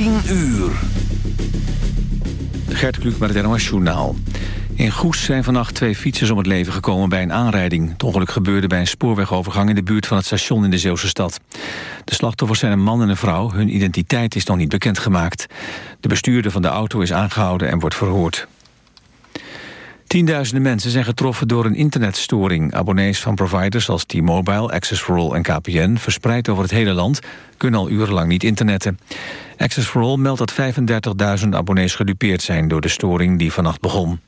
10 uur. Gert Kluk met het NOS Journaal. In Goes zijn vannacht twee fietsers om het leven gekomen bij een aanrijding. Het ongeluk gebeurde bij een spoorwegovergang in de buurt van het station in de Zeeuwse stad. De slachtoffers zijn een man en een vrouw. Hun identiteit is nog niet bekendgemaakt. De bestuurder van de auto is aangehouden en wordt verhoord. Tienduizenden mensen zijn getroffen door een internetstoring. Abonnees van providers als T-Mobile, Access for All en KPN... verspreid over het hele land, kunnen al urenlang niet internetten. Access for All meldt dat 35.000 abonnees gedupeerd zijn... door de storing die vannacht begon.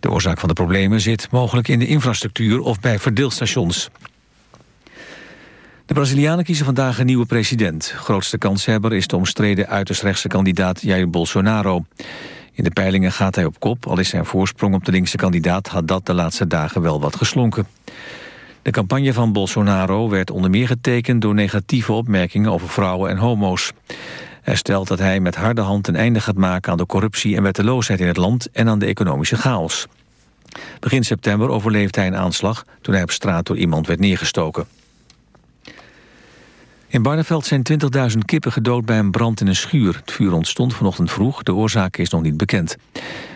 De oorzaak van de problemen zit mogelijk in de infrastructuur... of bij verdeelstations. De Brazilianen kiezen vandaag een nieuwe president. Grootste kanshebber is de omstreden uiterst rechtse kandidaat Jair Bolsonaro. In de peilingen gaat hij op kop, al is zijn voorsprong op de linkse kandidaat... had dat de laatste dagen wel wat geslonken. De campagne van Bolsonaro werd onder meer getekend... door negatieve opmerkingen over vrouwen en homo's. Hij stelt dat hij met harde hand een einde gaat maken... aan de corruptie en wetteloosheid in het land en aan de economische chaos. Begin september overleefde hij een aanslag... toen hij op straat door iemand werd neergestoken. In Barneveld zijn 20.000 kippen gedood bij een brand in een schuur. Het vuur ontstond vanochtend vroeg, de oorzaak is nog niet bekend.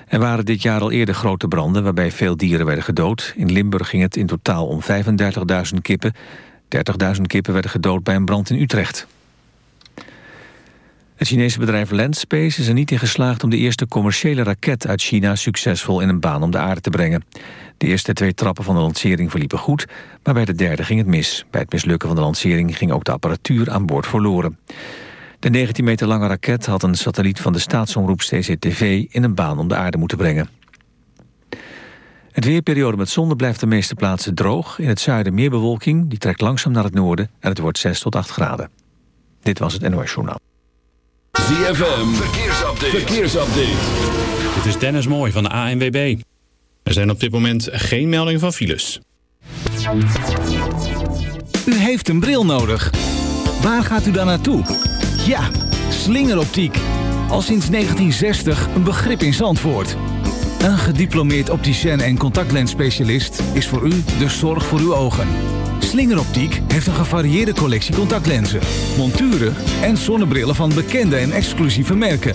Er waren dit jaar al eerder grote branden waarbij veel dieren werden gedood. In Limburg ging het in totaal om 35.000 kippen. 30.000 kippen werden gedood bij een brand in Utrecht. Het Chinese bedrijf Landspace is er niet in geslaagd om de eerste commerciële raket uit China succesvol in een baan om de aarde te brengen. De eerste twee trappen van de lancering verliepen goed, maar bij de derde ging het mis. Bij het mislukken van de lancering ging ook de apparatuur aan boord verloren. De 19 meter lange raket had een satelliet van de staatsomroep CCTV in een baan om de aarde moeten brengen. Het weerperiode met zon blijft de meeste plaatsen droog. In het zuiden meer bewolking, die trekt langzaam naar het noorden en het wordt 6 tot 8 graden. Dit was het NOS Journaal. ZFM, verkeersupdate. verkeersupdate. Dit is Dennis Mooi van de ANWB. Er zijn op dit moment geen meldingen van files. U heeft een bril nodig. Waar gaat u dan naartoe? Ja, slingeroptiek. Al sinds 1960 een begrip in Zandvoort. Een gediplomeerd opticien en contactlensspecialist is voor u de zorg voor uw ogen. Slingeroptiek heeft een gevarieerde collectie contactlenzen, monturen en zonnebrillen van bekende en exclusieve merken.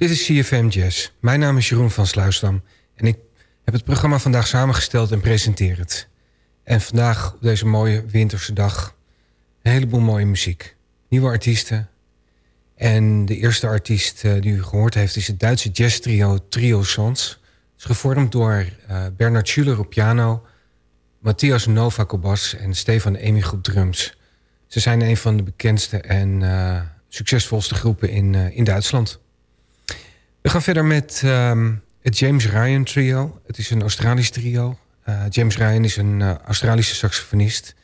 Dit is CFM Jazz. Mijn naam is Jeroen van Sluisdam. En ik heb het programma vandaag samengesteld en presenteer het. En vandaag, op deze mooie winterse dag... een heleboel mooie muziek. Nieuwe artiesten. En de eerste artiest uh, die u gehoord heeft... is het Duitse jazztrio Trio Sons. Het is gevormd door uh, Bernard Schuller op piano... Matthias Novak op bas en Stefan Emig op drums. Ze zijn een van de bekendste en... Uh, succesvolste groepen in, in Duitsland. We gaan verder met um, het James Ryan trio. Het is een Australisch trio. Uh, James Ryan is een uh, Australische saxofonist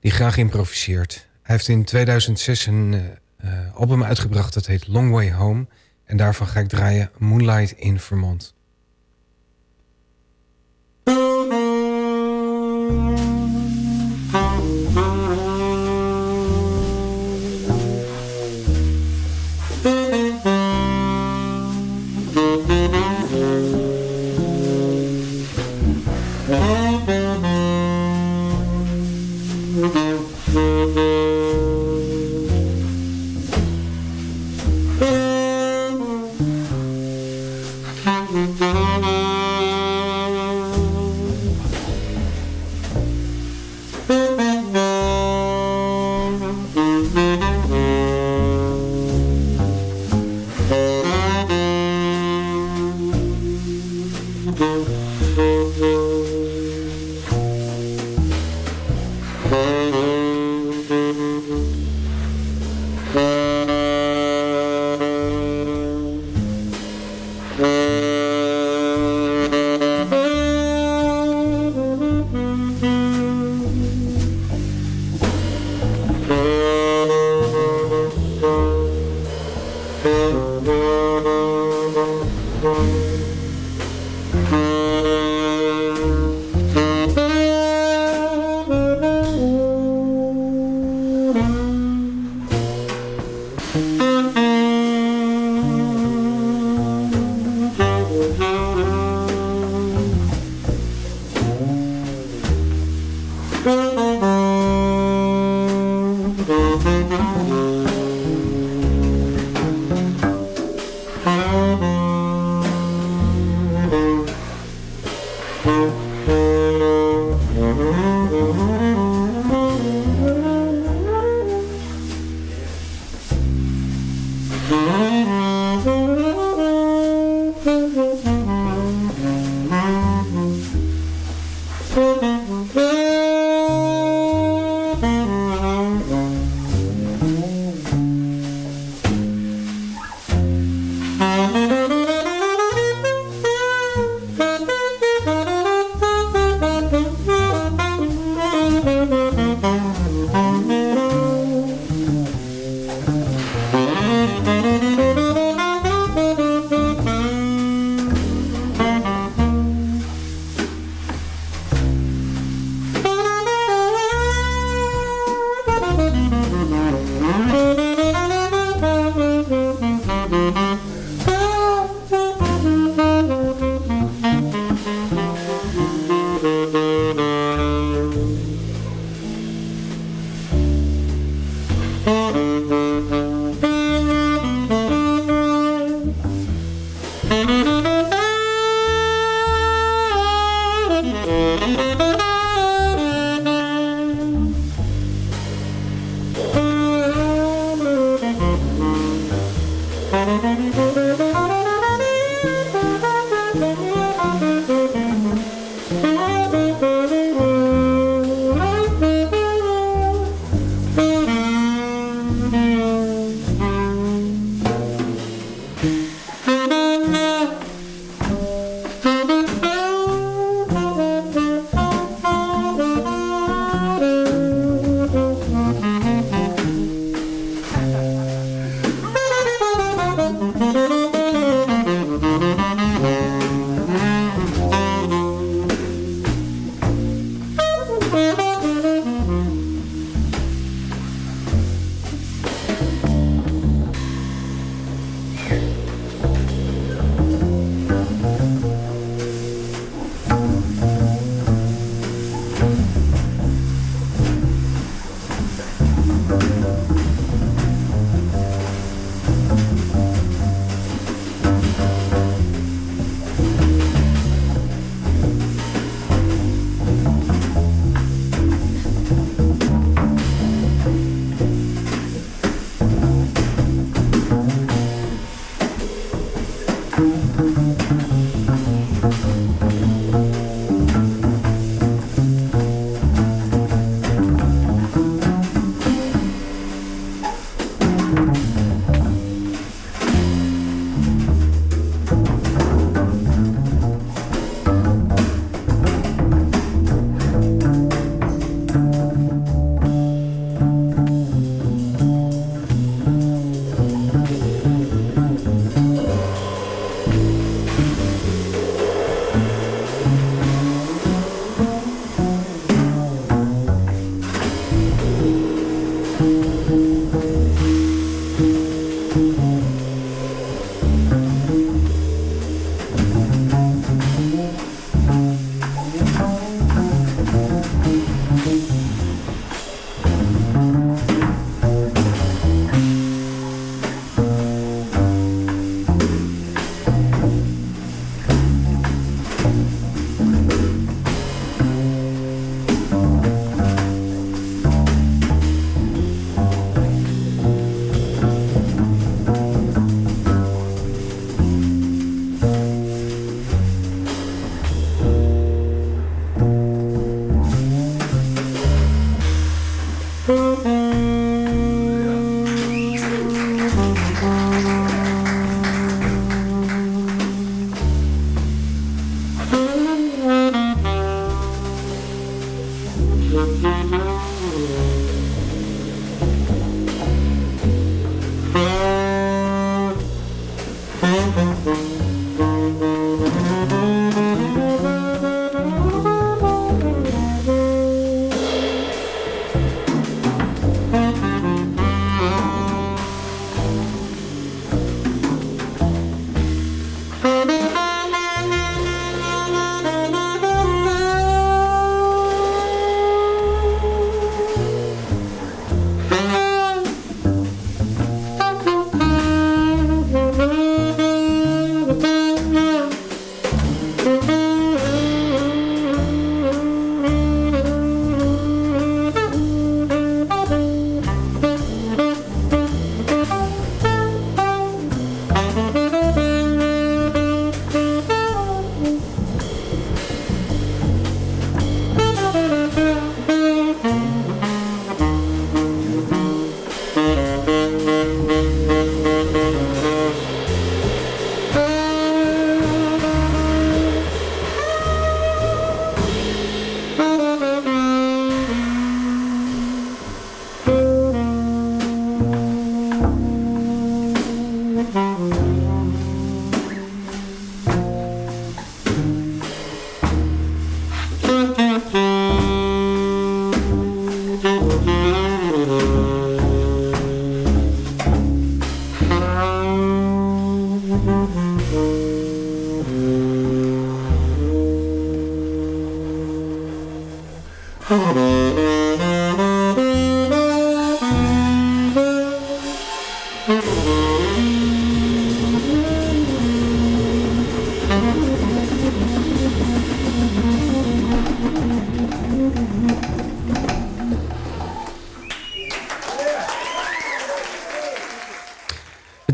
die graag improviseert. Hij heeft in 2006 een album uitgebracht dat heet Long Way Home. En daarvan ga ik draaien Moonlight in Vermont.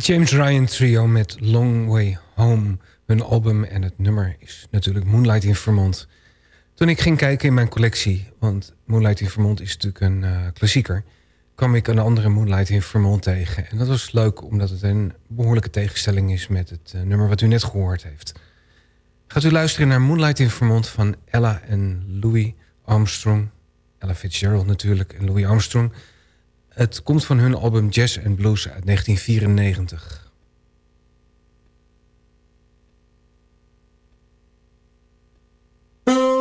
James Ryan Trio met Long Way Home. Hun album en het nummer is natuurlijk Moonlight in Vermont. Toen ik ging kijken in mijn collectie, want Moonlight in Vermont is natuurlijk een uh, klassieker... kwam ik een andere Moonlight in Vermont tegen. En dat was leuk, omdat het een behoorlijke tegenstelling is... met het uh, nummer wat u net gehoord heeft. Gaat u luisteren naar Moonlight in Vermont van Ella en Louis Armstrong. Ella Fitzgerald natuurlijk en Louis Armstrong... Het komt van hun album Jazz and Blues uit 1994. setting,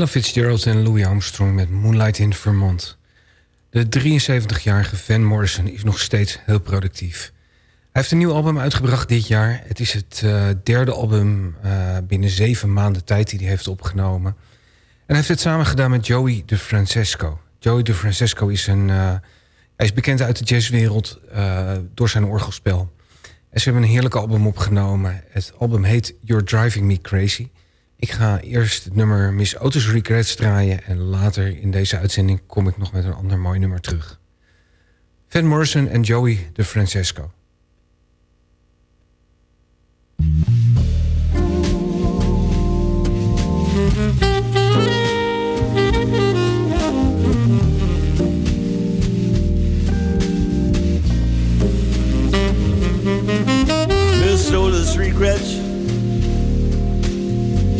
Ella Fitzgerald en Louis Armstrong met Moonlight in Vermont. De 73-jarige Van Morrison is nog steeds heel productief. Hij heeft een nieuw album uitgebracht dit jaar. Het is het uh, derde album uh, binnen zeven maanden tijd die hij heeft opgenomen. En hij heeft het samen gedaan met Joey DeFrancesco. Joey DeFrancesco is, een, uh, hij is bekend uit de jazzwereld door zijn orgelspel. En ze hebben een heerlijk album opgenomen. Het album heet You're Driving Me Crazy. Ik ga eerst het nummer Miss Otis Regrets draaien... en later in deze uitzending kom ik nog met een ander mooi nummer terug. Van Morrison en Joey DeFrancesco. Miss Otis regrets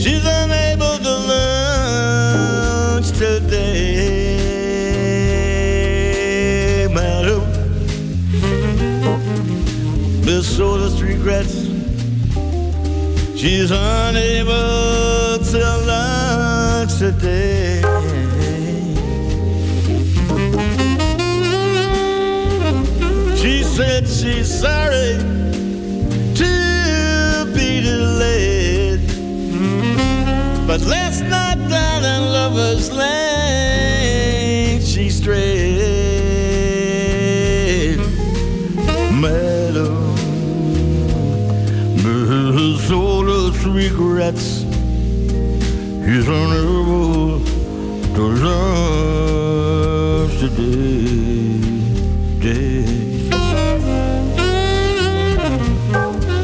she's unable to lunch today, madam. Miss Otis regrets she's unable to lunch today. She said she's sorry but last night down in Lover's Lane she strayed. Madam, Miss Otis regrets he's unable to love today. Day.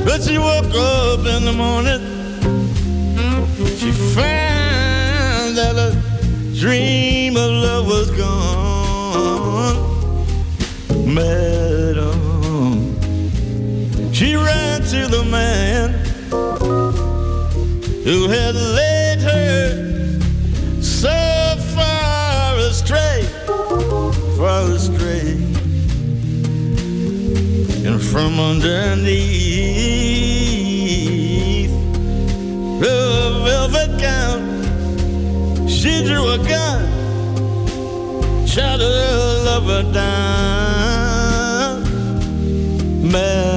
But she woke up in the morning. Man who had led her so far astray, far astray. And from underneath the velvet gown, she drew a gun, shot her lover down. Madam,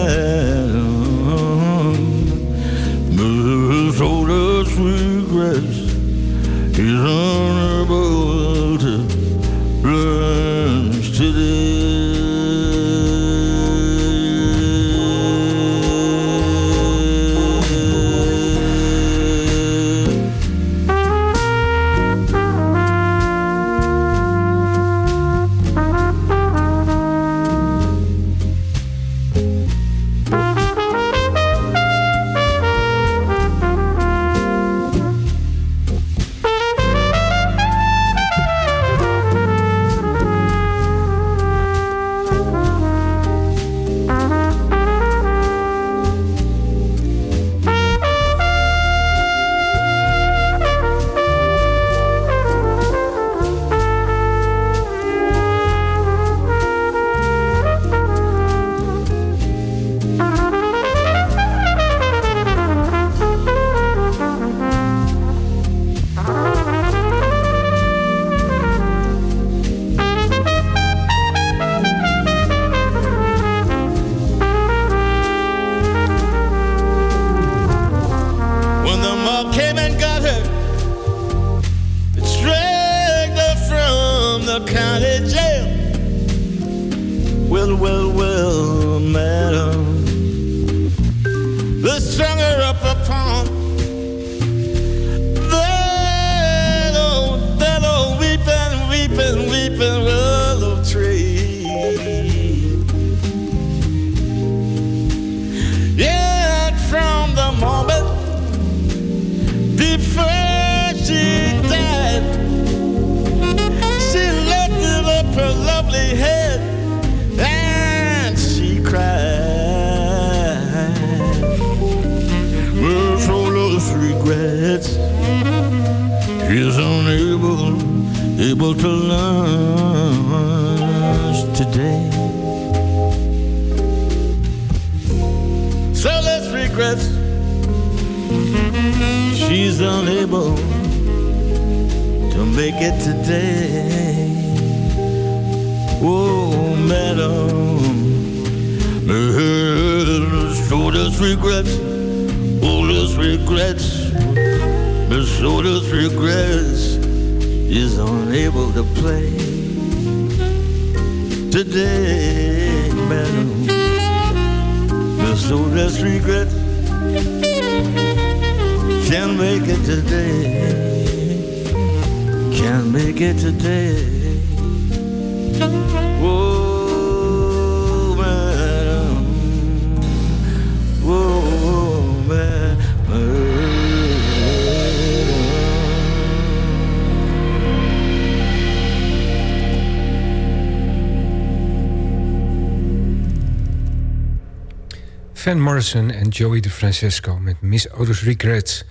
Van Morrison en Joey DeFrancesco met Miss Otis Regrets.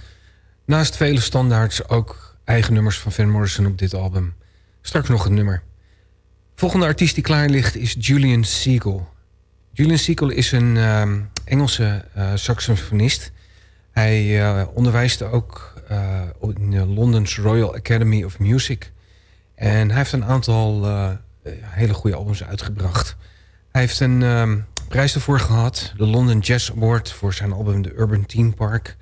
Naast vele standaards ook eigen nummers van Van Morrison op dit album. Straks nog een nummer. Volgende artiest die klaar ligt is Julian Siegel. Julian Siegel is een ehm, Engelse eh, saxofonist. Hij eh, onderwijst ook uh, in de London's Royal Academy of Music. En hij heeft een aantal hele goede albums uitgebracht. Hij heeft een ehm, prijs ervoor gehad. De London Jazz Award voor zijn album The Urban Teen Park.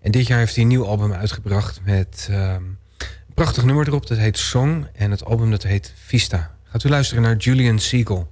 En dit jaar heeft hij een nieuw album uitgebracht met ehm, een prachtig nummer erop. Dat heet Song. En het album dat heet Vista. Gaat u luisteren naar Julian Siegel.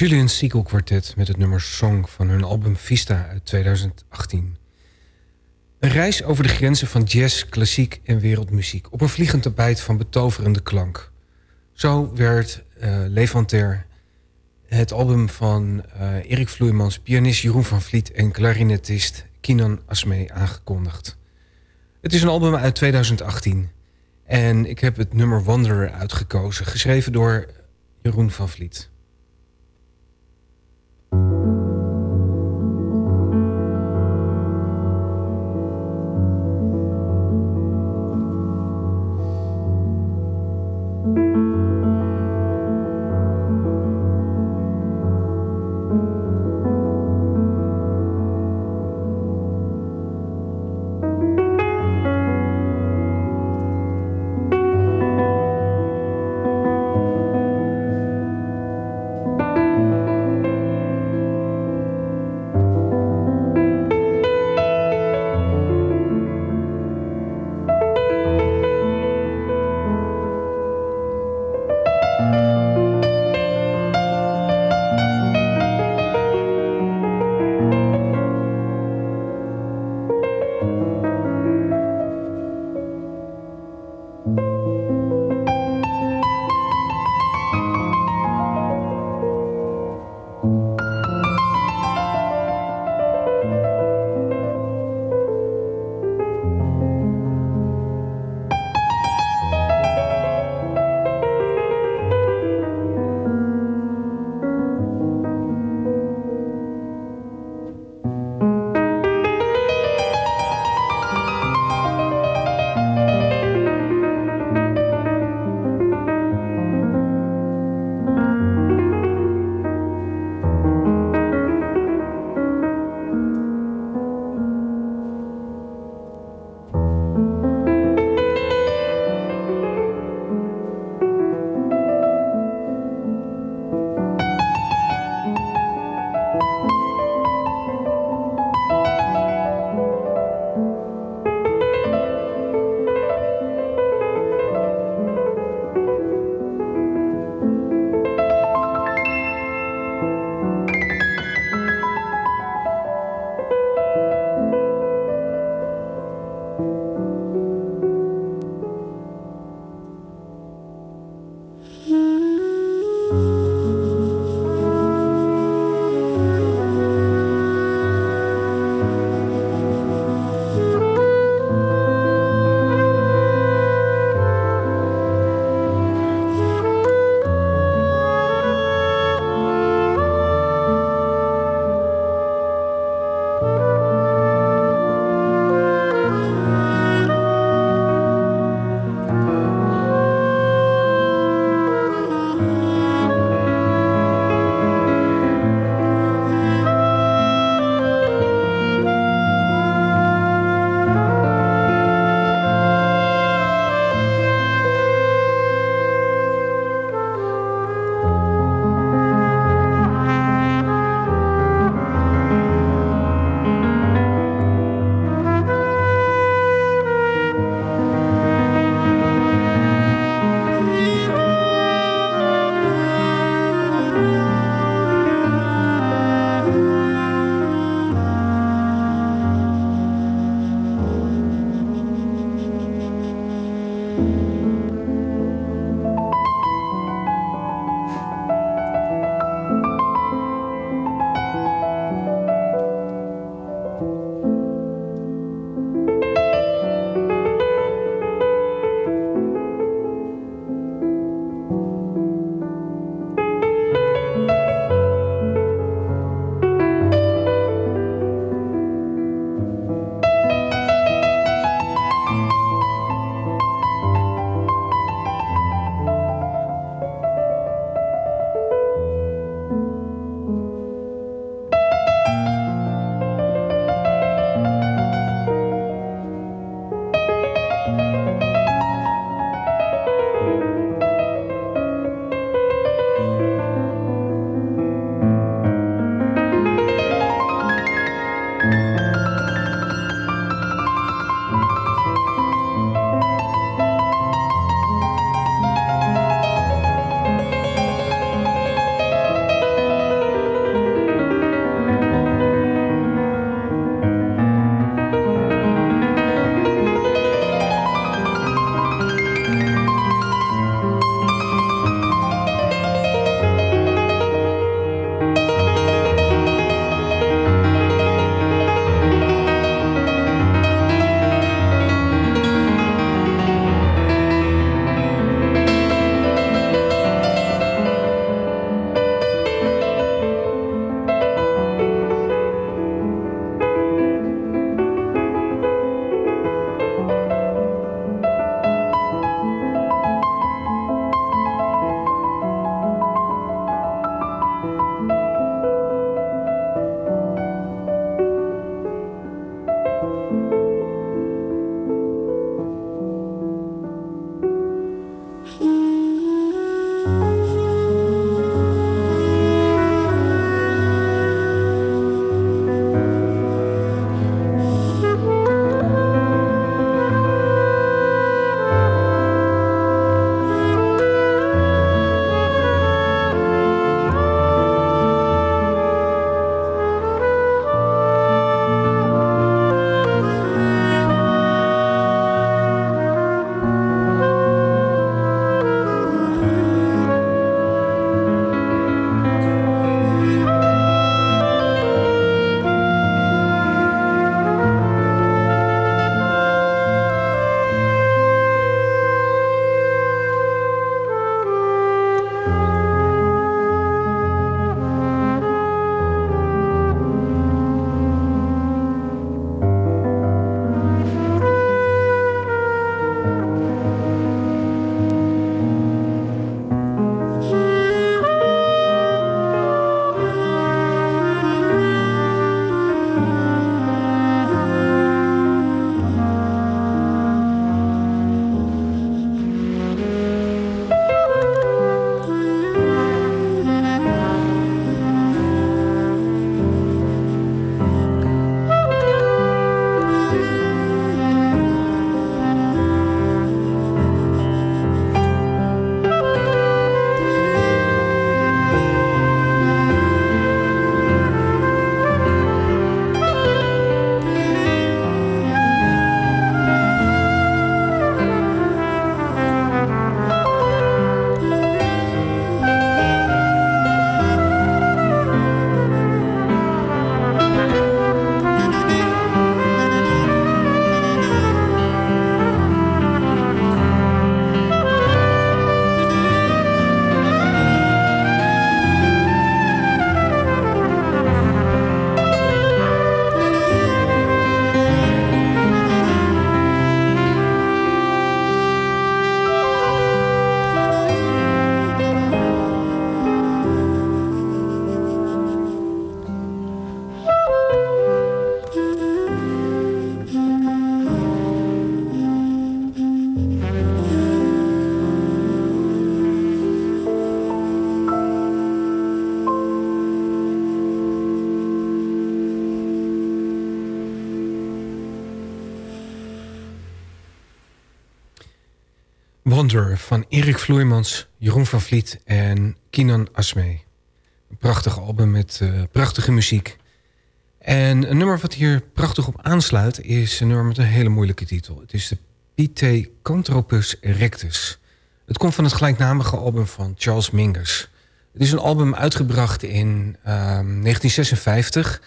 Julian Seagull Quartet met het nummer Song van hun album Vista uit 2018. Een reis over de grenzen van jazz, klassiek en wereldmuziek... op een vliegend tapijt van betoverende klank. Zo werd uh, Levanter het album van uh, Erik Vloeimans... pianist Jeroen van Vliet en clarinetist Kinan Asmee aangekondigd. Het is een album uit 2018... en ik heb het nummer Wanderer uitgekozen... geschreven door Jeroen van Vliet. Wonder van Erik Vloeimans, Jeroen van Vliet en Kinan Asmee. Een prachtig album met uh, prachtige muziek. En een nummer wat hier prachtig op aansluit... is een nummer met een hele moeilijke titel. Het is de Pithecanthropus erectus. Het komt van het gelijknamige album van Charles Mingus. Het is een album uitgebracht in uh, 1956.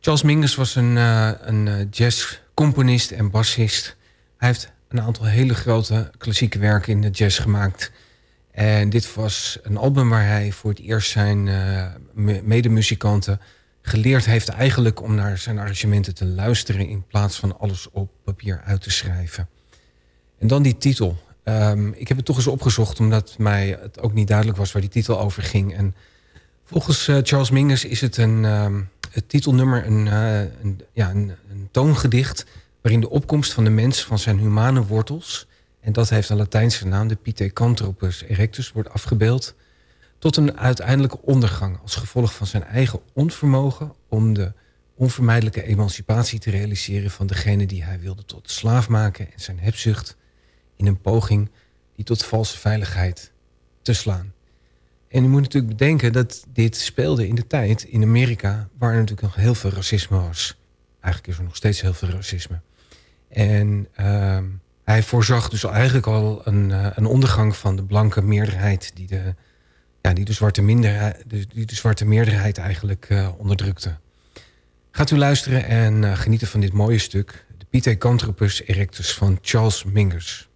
Charles Mingus was een, uh, een jazzcomponist en bassist. Hij heeft een aantal hele grote klassieke werken in de jazz gemaakt. En dit was een album waar hij voor het eerst zijn uh, medemuzikanten geleerd heeft eigenlijk om naar zijn arrangementen te luisteren in plaats van alles op papier uit te schrijven. En dan die titel. Um, ik heb het toch eens opgezocht omdat mij het ook niet duidelijk was waar die titel over ging. En volgens uh, Charles Mingus is het een um, het titelnummer een, uh, een, ja, een, een toongedicht waarin de opkomst van de mens van zijn humane wortels... en dat heeft een Latijnse naam, de Pithecanthropus erectus, wordt afgebeeld... tot een uiteindelijke ondergang als gevolg van zijn eigen onvermogen... om de onvermijdelijke emancipatie te realiseren van degene die hij wilde tot slaaf maken... en zijn hebzucht in een poging die tot valse veiligheid te slaan. En je moet natuurlijk bedenken dat dit speelde in de tijd in Amerika... waar er natuurlijk nog heel veel racisme was. Eigenlijk is er nog steeds heel veel racisme. En uh, hij voorzag dus eigenlijk al een, uh, een ondergang van de blanke meerderheid... die de, ja, die de, zwarte, minderheid, die de zwarte meerderheid eigenlijk uh, onderdrukte. Gaat u luisteren en uh, genieten van dit mooie stuk... de Pithecanthropus erectus van Charles Mingus.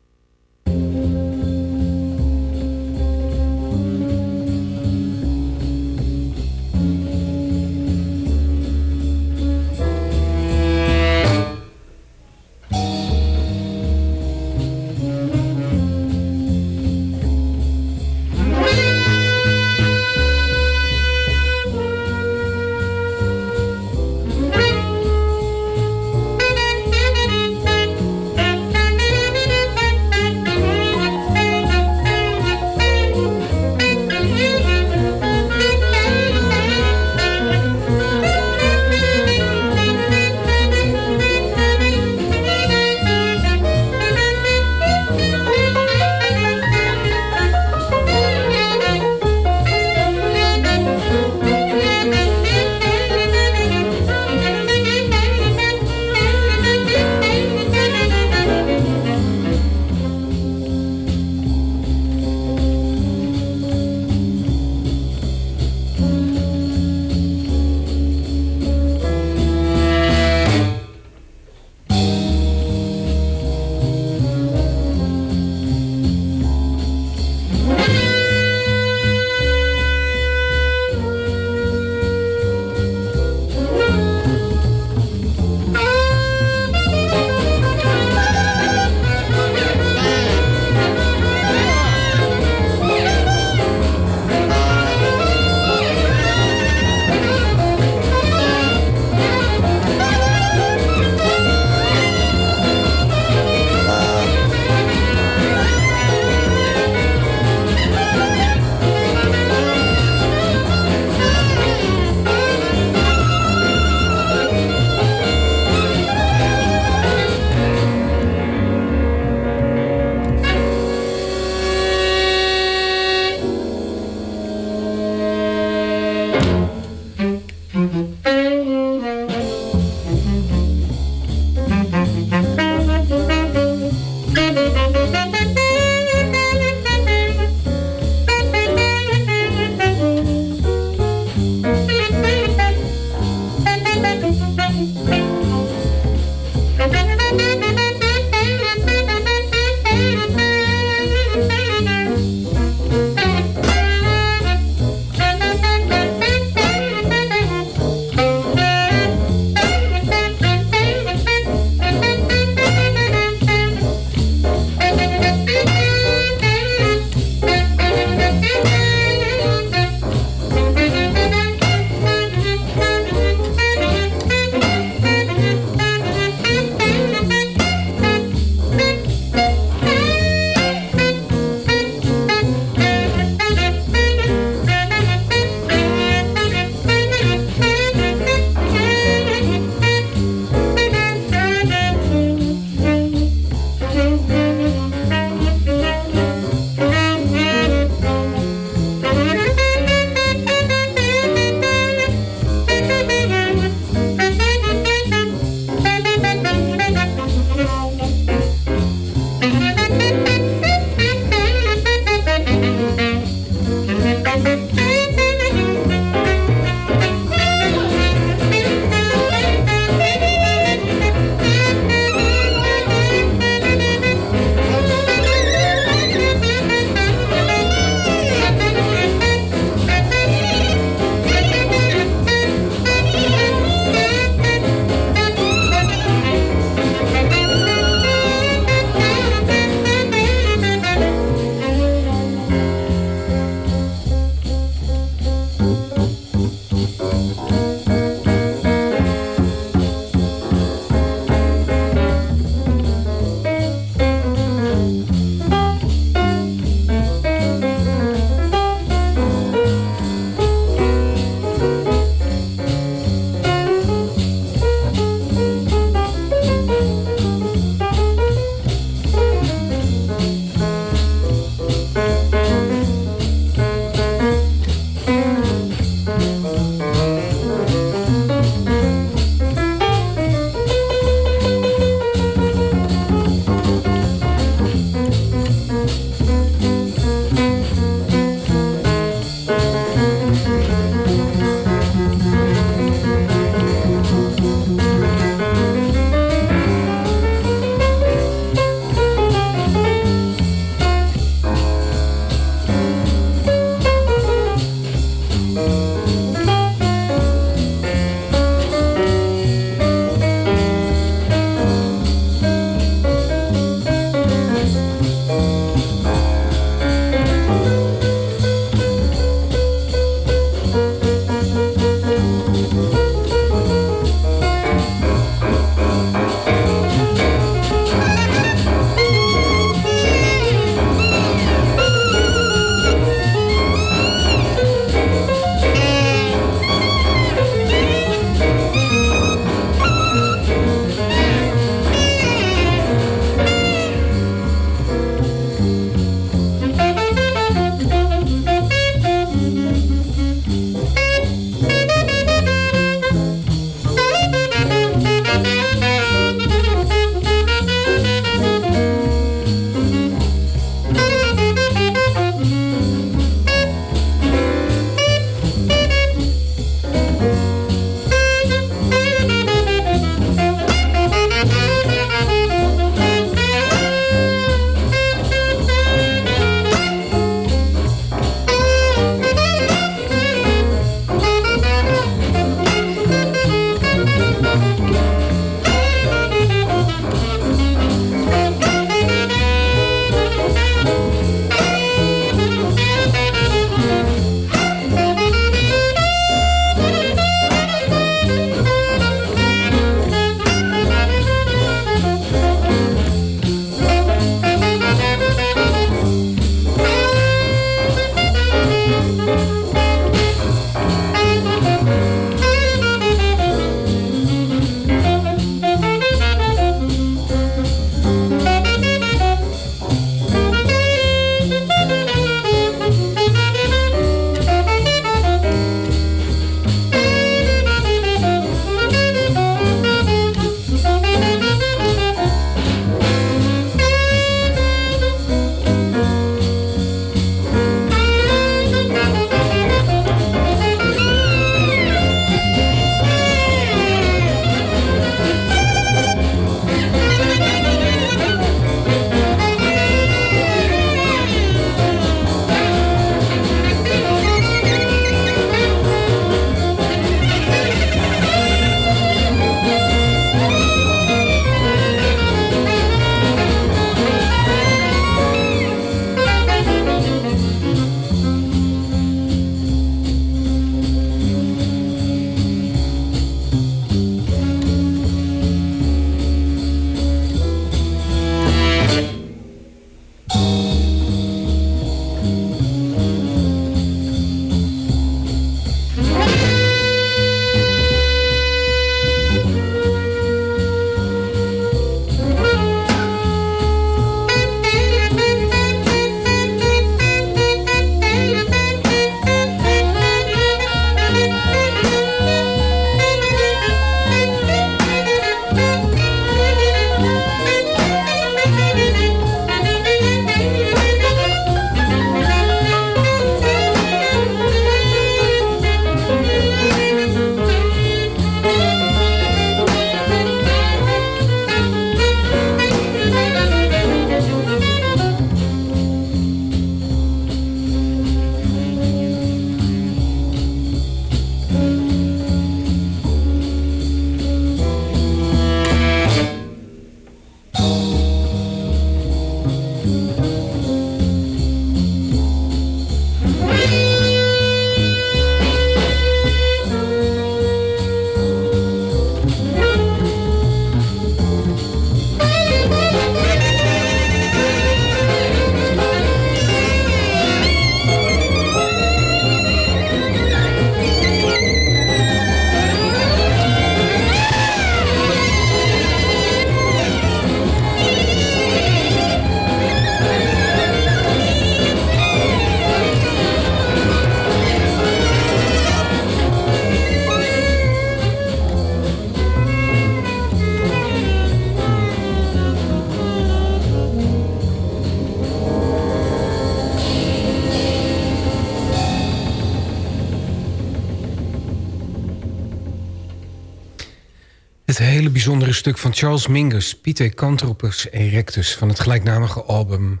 Het hele bijzondere stuk van Charles Mingus, Pithecanthropus erectus... van het gelijknamige album. Ik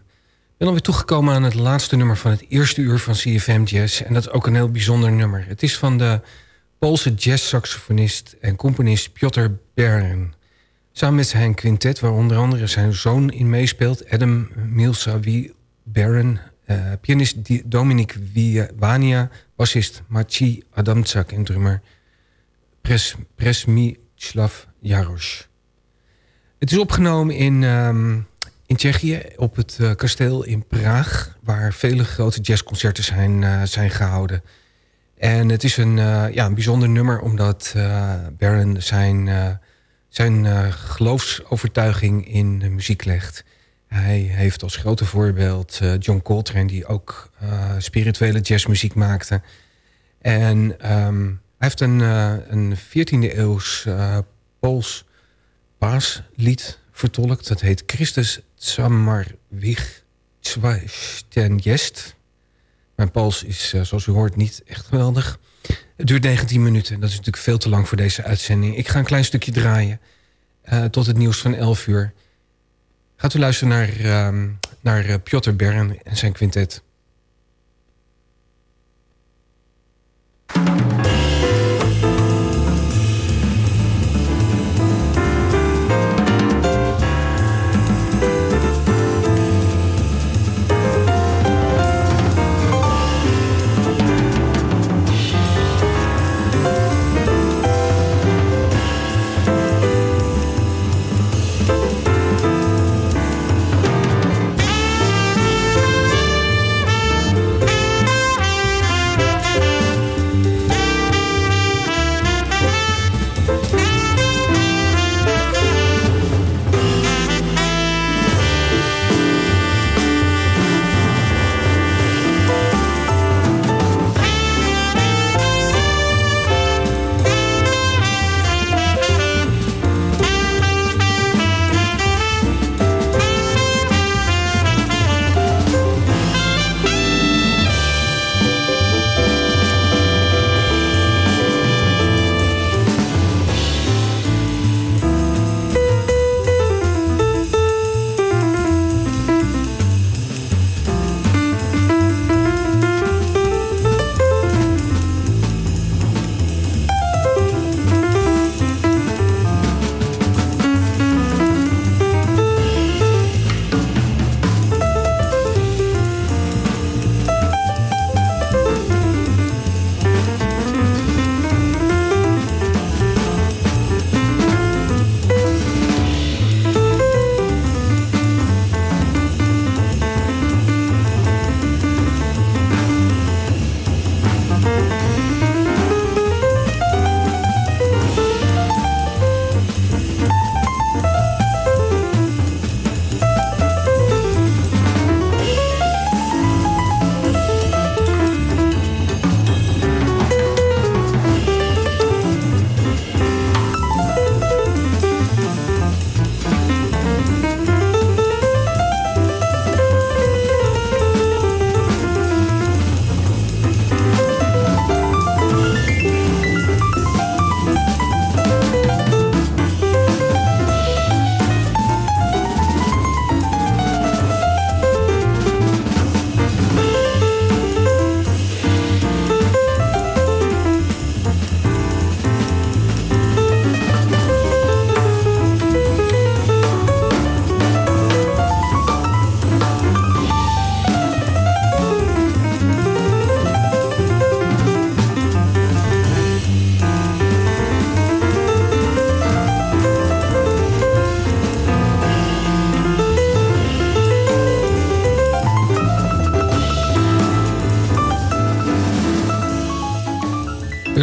ben alweer toegekomen aan het laatste nummer van het eerste uur van CFM Jazz. En dat is ook een heel bijzonder nummer. Het is van de Poolse jazzsaxofonist en componist Piotr Bern. Samen met zijn quintet, waar onder andere zijn zoon in meespeelt... Adam Milsawi Bern, uh, pianist Dominik Wania... bassist Maciej Adamczak en drummer Pres, Presmislav Jarosz. Het is opgenomen in, um, in Tsjechië op het uh, kasteel in Praag... waar vele grote jazzconcerten zijn, uh, zijn gehouden. En het is een, uh, ja, een bijzonder nummer omdat Baron zijn, zijn geloofsovertuiging in de muziek legt. Hij heeft als grote voorbeeld John Coltrane... die ook spirituele jazzmuziek maakte... En hij heeft een, uh, een 14e eeuws uh, Pools paaslied vertolkt. Dat heet Christus Tsamarwich Jest. Mijn Pools is, uh, zoals u hoort, niet echt geweldig. Het duurt 19 minuten. Dat is natuurlijk veel te lang voor deze uitzending. Ik ga een klein stukje draaien tot het nieuws van 11 uur. Gaat u luisteren naar, um, naar Piotr Bern en zijn quintet.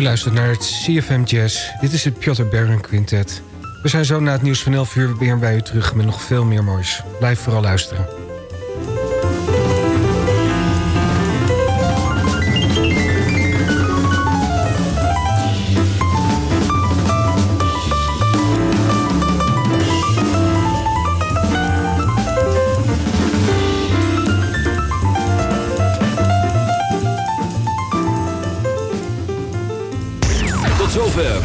Luistert naar het CFM Jazz. Dit is het Piotr Bergen Quintet. We zijn zo na het nieuws van 11 uur weer bij u terug met nog veel meer moois. Blijf vooral luisteren.